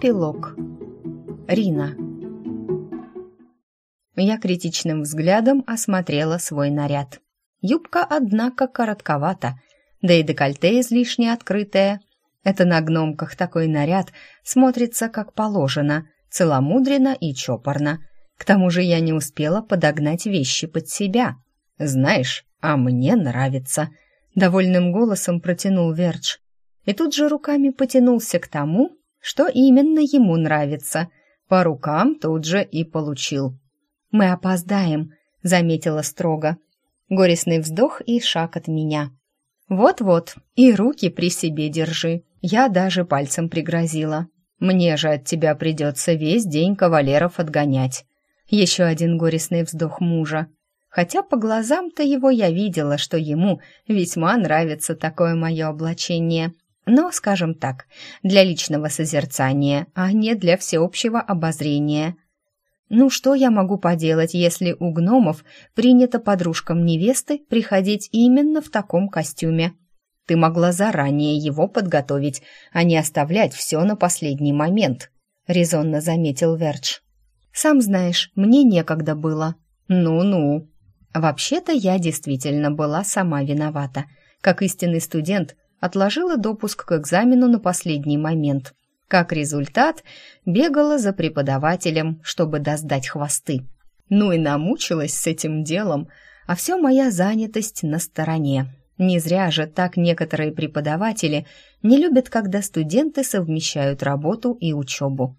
Эпилог. Рина. Я критичным взглядом осмотрела свой наряд. Юбка, однако, коротковата, да и декольте излишне открытое. Это на гномках такой наряд смотрится как положено, целомудренно и чопорно. К тому же я не успела подогнать вещи под себя. Знаешь, а мне нравится, довольным голосом протянул Вердж. И тут же руками потянулся к тому, что именно ему нравится. По рукам тут же и получил. «Мы опоздаем», — заметила строго. Горестный вздох и шаг от меня. «Вот-вот, и руки при себе держи». Я даже пальцем пригрозила. «Мне же от тебя придется весь день кавалеров отгонять». Еще один горестный вздох мужа. Хотя по глазам-то его я видела, что ему весьма нравится такое мое облачение но, скажем так, для личного созерцания, а не для всеобщего обозрения. Ну что я могу поделать, если у гномов принято подружкам невесты приходить именно в таком костюме? Ты могла заранее его подготовить, а не оставлять все на последний момент, резонно заметил Вердж. Сам знаешь, мне некогда было. Ну-ну. Вообще-то я действительно была сама виновата. Как истинный студент – отложила допуск к экзамену на последний момент. Как результат, бегала за преподавателем, чтобы доздать хвосты. Ну и намучилась с этим делом, а все моя занятость на стороне. Не зря же так некоторые преподаватели не любят, когда студенты совмещают работу и учебу.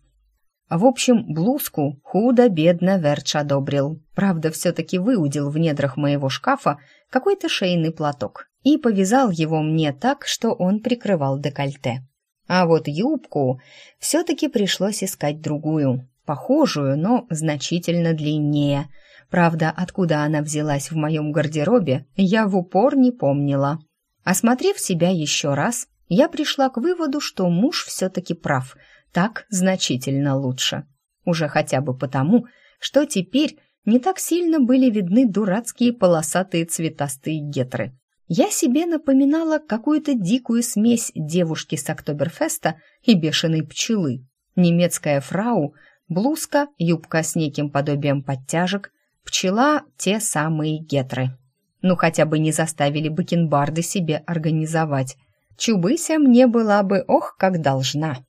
В общем, блузку худо-бедно Верч одобрил. Правда, все-таки выудил в недрах моего шкафа какой-то шейный платок и повязал его мне так, что он прикрывал декольте. А вот юбку все-таки пришлось искать другую, похожую, но значительно длиннее. Правда, откуда она взялась в моем гардеробе, я в упор не помнила. Осмотрев себя еще раз, я пришла к выводу, что муж все-таки прав, так значительно лучше. Уже хотя бы потому, что теперь не так сильно были видны дурацкие полосатые цветастые гетры. Я себе напоминала какую-то дикую смесь девушки с Октоберфеста и бешеной пчелы. Немецкая фрау, блузка, юбка с неким подобием подтяжек, пчела — те самые гетры. Ну, хотя бы не заставили бакенбарды себе организовать. Чубыся мне была бы ох, как должна.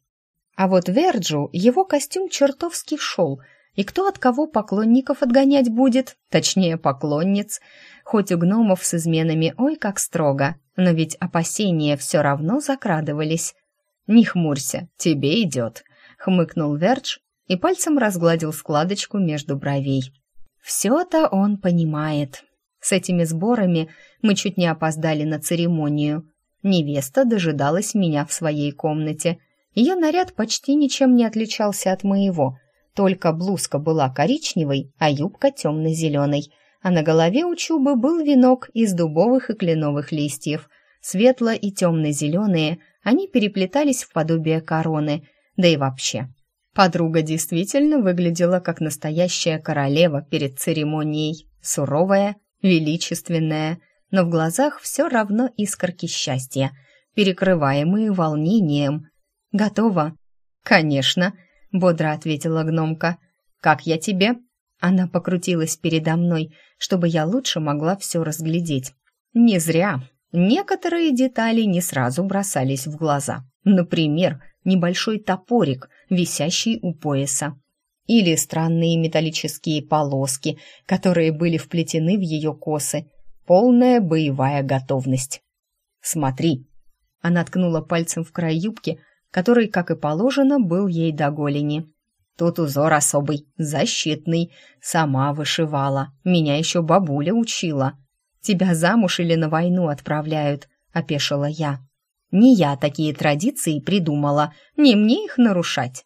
А вот Верджу его костюм чертовски шел — и кто от кого поклонников отгонять будет, точнее поклонниц, хоть у гномов с изменами ой как строго, но ведь опасения все равно закрадывались. «Не хмурься, тебе идет», — хмыкнул Вердж и пальцем разгладил складочку между бровей. «Все-то он понимает. С этими сборами мы чуть не опоздали на церемонию. Невеста дожидалась меня в своей комнате. Ее наряд почти ничем не отличался от моего — только блузка была коричневой, а юбка темно-зеленой, а на голове у Чубы был венок из дубовых и кленовых листьев. Светло- и темно-зеленые, они переплетались в подобие короны, да и вообще. Подруга действительно выглядела как настоящая королева перед церемонией, суровая, величественная, но в глазах все равно искорки счастья, перекрываемые волнением. «Готова?» «Конечно», — бодро ответила гномка. «Как я тебе?» Она покрутилась передо мной, чтобы я лучше могла все разглядеть. Не зря. Некоторые детали не сразу бросались в глаза. Например, небольшой топорик, висящий у пояса. Или странные металлические полоски, которые были вплетены в ее косы. Полная боевая готовность. «Смотри!» Она ткнула пальцем в край юбки, который, как и положено, был ей до голени. Тут узор особый, защитный. Сама вышивала. Меня еще бабуля учила. Тебя замуж или на войну отправляют, опешила я. Не я такие традиции придумала, не мне их нарушать.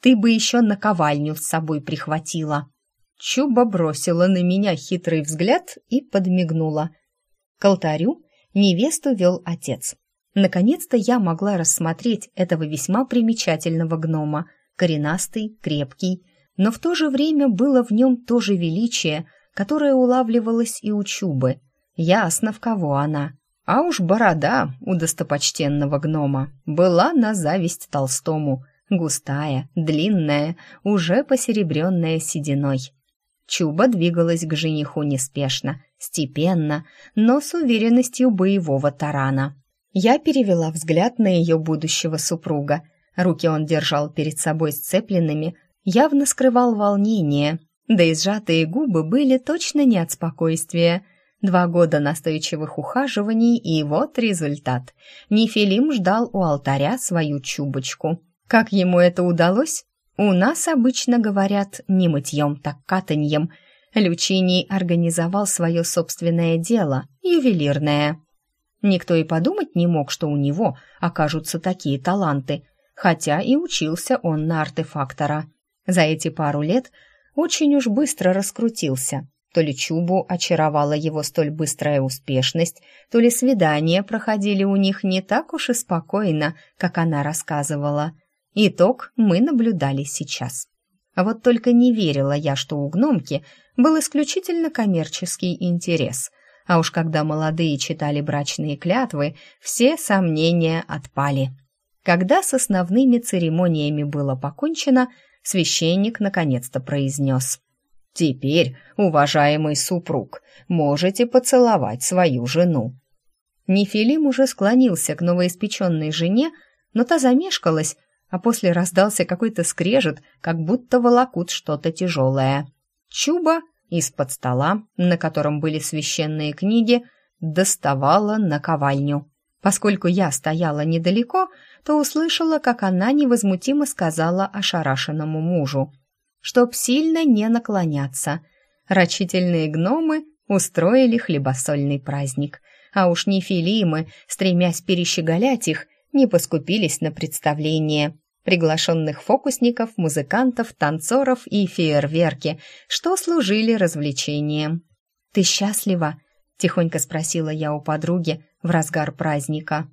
Ты бы еще наковальню с собой прихватила. Чуба бросила на меня хитрый взгляд и подмигнула. К алтарю невесту вел отец. Наконец-то я могла рассмотреть этого весьма примечательного гнома, коренастый, крепкий, но в то же время было в нем то же величие, которое улавливалось и у Чубы. Ясно, в кого она. А уж борода у достопочтенного гнома была на зависть Толстому, густая, длинная, уже посеребренная сединой. Чуба двигалась к жениху неспешно, степенно, но с уверенностью боевого тарана. Я перевела взгляд на ее будущего супруга. Руки он держал перед собой сцепленными, явно скрывал волнение, да и сжатые губы были точно не от спокойствия. Два года настойчивых ухаживаний, и вот результат. Нефилим ждал у алтаря свою чубочку. Как ему это удалось? У нас обычно говорят не мытьем, так катаньем. Лючиний организовал свое собственное дело, ювелирное. Никто и подумать не мог, что у него окажутся такие таланты, хотя и учился он на артефактора. За эти пару лет очень уж быстро раскрутился. То ли Чубу очаровала его столь быстрая успешность, то ли свидания проходили у них не так уж и спокойно, как она рассказывала. Итог мы наблюдали сейчас. А вот только не верила я, что у гномки был исключительно коммерческий интерес. А уж когда молодые читали брачные клятвы, все сомнения отпали. Когда с основными церемониями было покончено, священник наконец-то произнес. «Теперь, уважаемый супруг, можете поцеловать свою жену». Нефилим уже склонился к новоиспеченной жене, но та замешкалась, а после раздался какой-то скрежет, как будто волокут что-то тяжелое. Чуба из-под стола, на котором были священные книги, доставала наковальню. Поскольку я стояла недалеко, то услышала, как она невозмутимо сказала ошарашенному мужу, чтоб сильно не наклоняться. Рачительные гномы устроили хлебосольный праздник, а уж нефилимы, стремясь перещеголять их, не поскупились на представление. Приглашенных фокусников, музыкантов, танцоров и фейерверки, что служили развлечением. «Ты счастлива?» — тихонько спросила я у подруги в разгар праздника.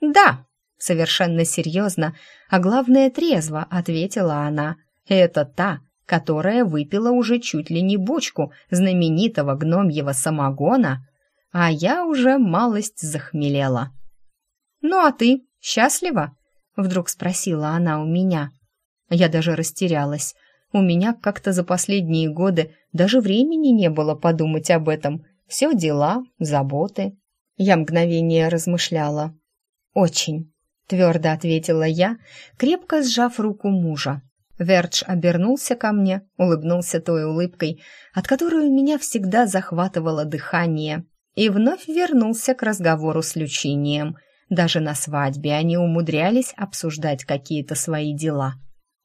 «Да!» Совершенно серьезно, а главное трезво, ответила она. Это та, которая выпила уже чуть ли не бочку знаменитого гномьего самогона, а я уже малость захмелела. «Ну а ты счастлива?» — вдруг спросила она у меня. Я даже растерялась. У меня как-то за последние годы даже времени не было подумать об этом. Все дела, заботы. Я мгновение размышляла. «Очень», твердо ответила я, крепко сжав руку мужа. Вердж обернулся ко мне, улыбнулся той улыбкой, от которой у меня всегда захватывало дыхание, и вновь вернулся к разговору с Лючинием. Даже на свадьбе они умудрялись обсуждать какие-то свои дела.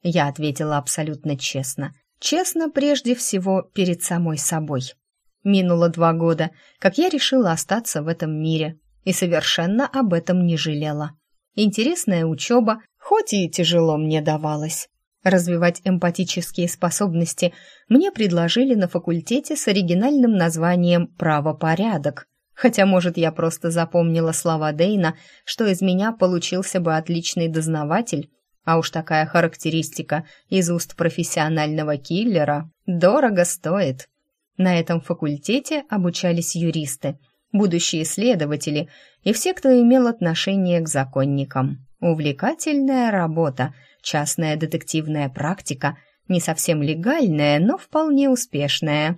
Я ответила абсолютно честно. Честно прежде всего перед самой собой. Минуло два года, как я решила остаться в этом мире, и совершенно об этом не жалела. Интересная учеба, хоть и тяжело мне давалась. Развивать эмпатические способности мне предложили на факультете с оригинальным названием «Правопорядок». Хотя, может, я просто запомнила слова Дейна, что из меня получился бы отличный дознаватель, а уж такая характеристика из уст профессионального киллера дорого стоит. На этом факультете обучались юристы – будущие следователи и все, кто имел отношение к законникам. Увлекательная работа, частная детективная практика, не совсем легальная, но вполне успешная.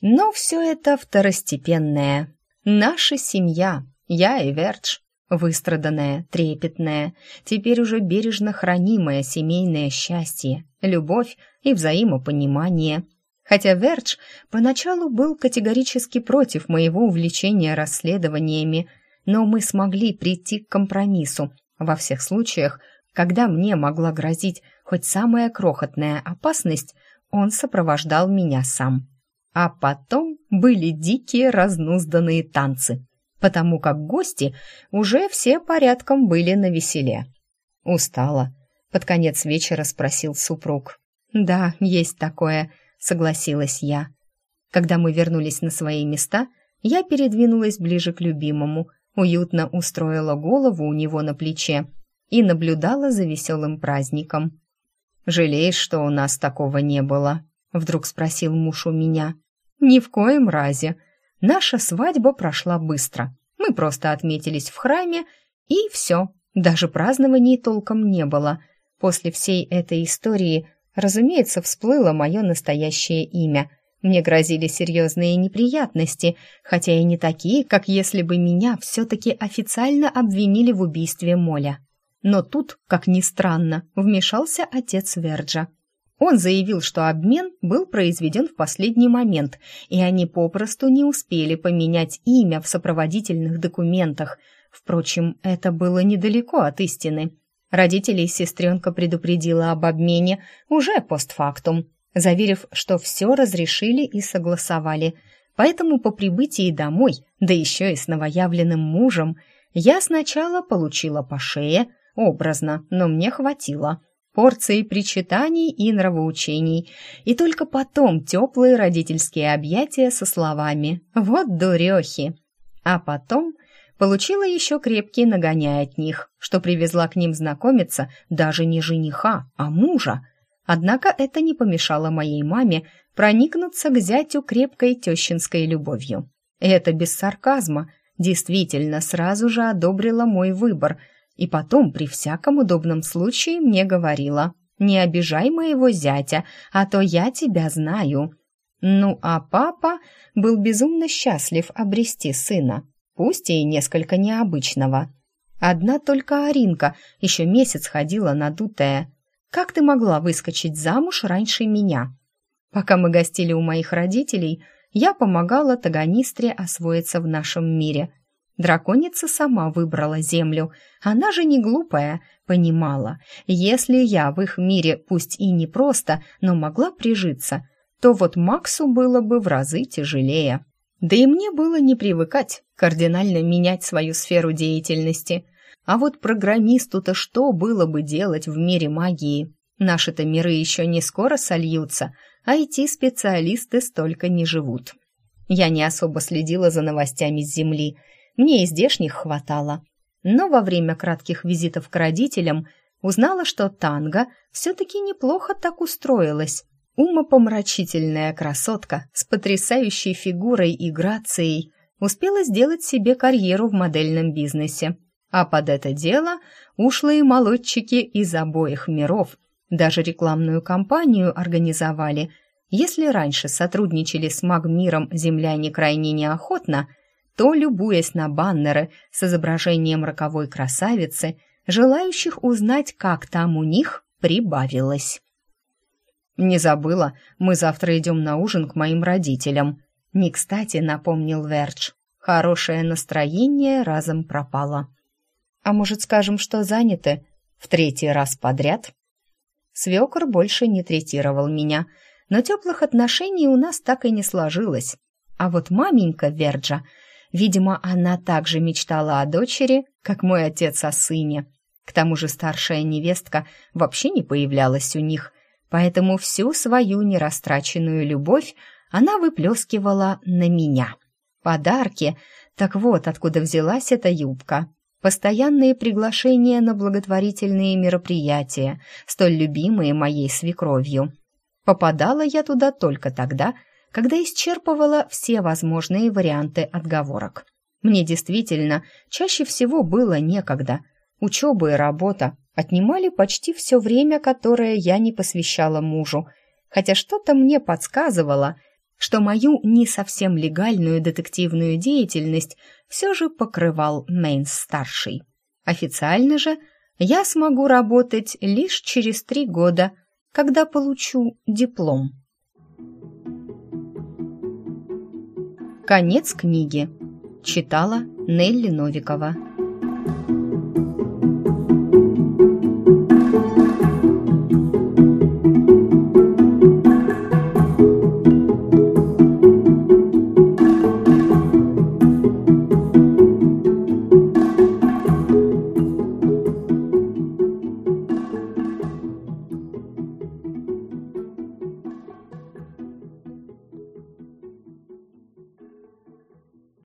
Но все это второстепенное. Наша семья, я и Вердж, выстраданное, трепетное, теперь уже бережно хранимое семейное счастье, любовь и взаимопонимание – Хотя Вердж поначалу был категорически против моего увлечения расследованиями, но мы смогли прийти к компромиссу во всех случаях, когда мне могла грозить хоть самая крохотная опасность, он сопровождал меня сам. А потом были дикие разнузданные танцы, потому как гости уже все порядком были на веселе. «Устала?» — под конец вечера спросил супруг. «Да, есть такое», согласилась я. Когда мы вернулись на свои места, я передвинулась ближе к любимому, уютно устроила голову у него на плече и наблюдала за веселым праздником. «Жалеешь, что у нас такого не было?» — вдруг спросил муж у меня. «Ни в коем разе. Наша свадьба прошла быстро. Мы просто отметились в храме, и все. Даже празднований толком не было. После всей этой истории, разумеется, всплыло мое настоящее имя. Мне грозили серьезные неприятности, хотя и не такие, как если бы меня все-таки официально обвинили в убийстве Моля. Но тут, как ни странно, вмешался отец Верджа. Он заявил, что обмен был произведен в последний момент, и они попросту не успели поменять имя в сопроводительных документах. Впрочем, это было недалеко от истины. Родителей сестренка предупредила об обмене уже постфактум, заверив, что все разрешили и согласовали. Поэтому по прибытии домой, да еще и с новоявленным мужем, я сначала получила по шее, образно, но мне хватило – порции причитаний и нравоучений, и только потом теплые родительские объятия со словами «Вот дурехи!». А потом получила еще крепкий нагоняй от них, что привезла к ним знакомиться даже не жениха, а мужа. Однако это не помешало моей маме проникнуться к зятю крепкой тещинской любовью. Это без сарказма, действительно сразу же одобрила мой выбор – и потом при всяком удобном случае мне говорила «Не обижай моего зятя, а то я тебя знаю». Ну, а папа был безумно счастлив обрести сына, пусть и несколько необычного. Одна только Аринка еще месяц ходила надутая. «Как ты могла выскочить замуж раньше меня?» Пока мы гостили у моих родителей, я помогала Таганистре освоиться в нашем мире – Драконица сама выбрала землю. Она же не глупая, понимала, если я в их мире пусть и не просто, но могла прижиться, то вот Максу было бы в разы тяжелее. Да и мне было не привыкать кардинально менять свою сферу деятельности. А вот программисту-то что было бы делать в мире магии? Наши-то миры еще не скоро сольются, а IT-специалисты столько не живут. Я не особо следила за новостями с Земли – мне и здешних хватало. Но во время кратких визитов к родителям узнала, что Танга все-таки неплохо так устроилась. Умопомрачительная красотка с потрясающей фигурой и грацией успела сделать себе карьеру в модельном бизнесе. А под это дело ушлые молодчики из обоих миров даже рекламную кампанию организовали. Если раньше сотрудничали с магмиром земляне крайне неохотно – то, любуясь на баннеры с изображением роковой красавицы, желающих узнать, как там у них, прибавилось. «Не забыла, мы завтра идем на ужин к моим родителям», — не кстати напомнил Вердж. Хорошее настроение разом пропало. «А может, скажем, что заняты? В третий раз подряд?» Свекор больше не третировал меня, но теплых отношений у нас так и не сложилось. А вот маменька Верджа — Видимо, она также мечтала о дочери, как мой отец о сыне. К тому же старшая невестка вообще не появлялась у них, поэтому всю свою нерастраченную любовь она выплескивала на меня. Подарки, так вот откуда взялась эта юбка. Постоянные приглашения на благотворительные мероприятия, столь любимые моей свекровью. Попадала я туда только тогда, когда исчерпывала все возможные варианты отговорок. Мне действительно чаще всего было некогда. Учеба и работа отнимали почти все время, которое я не посвящала мужу, хотя что-то мне подсказывало, что мою не совсем легальную детективную деятельность все же покрывал Мейнс-старший. Официально же я смогу работать лишь через три года, когда получу диплом. Конец книги. Читала Нелли Новикова.